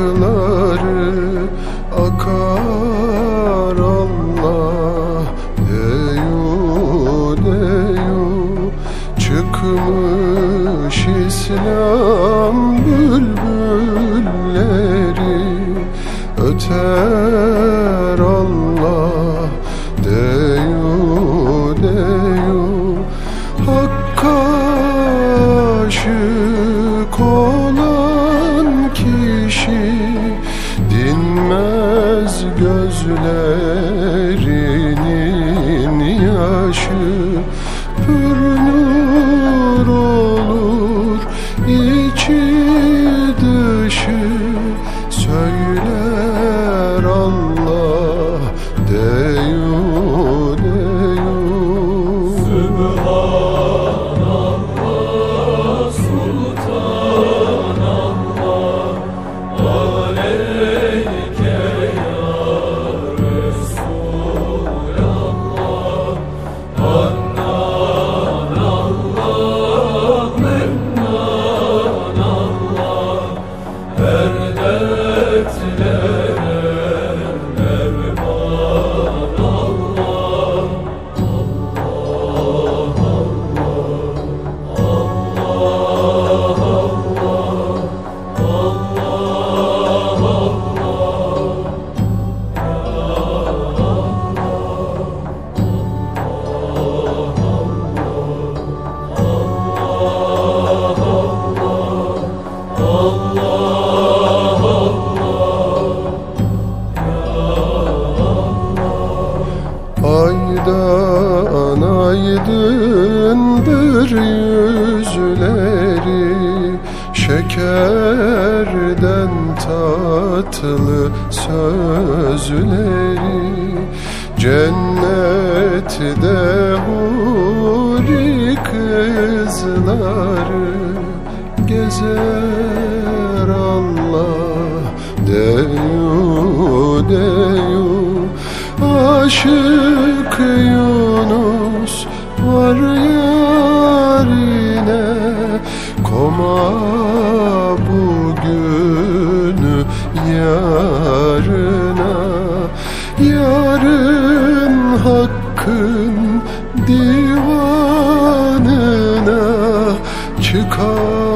ırmakları akar Allah. Deyu deyu çıkmış İslam bülbülleri öter dinmez aydındır yüzleri Şekerden tatlı sözleri. Cennette huri kızları Gezer Allah deyu deyu. Aşık Yunus Koma bugünü yarına Yarın hakkın divanına Çıkar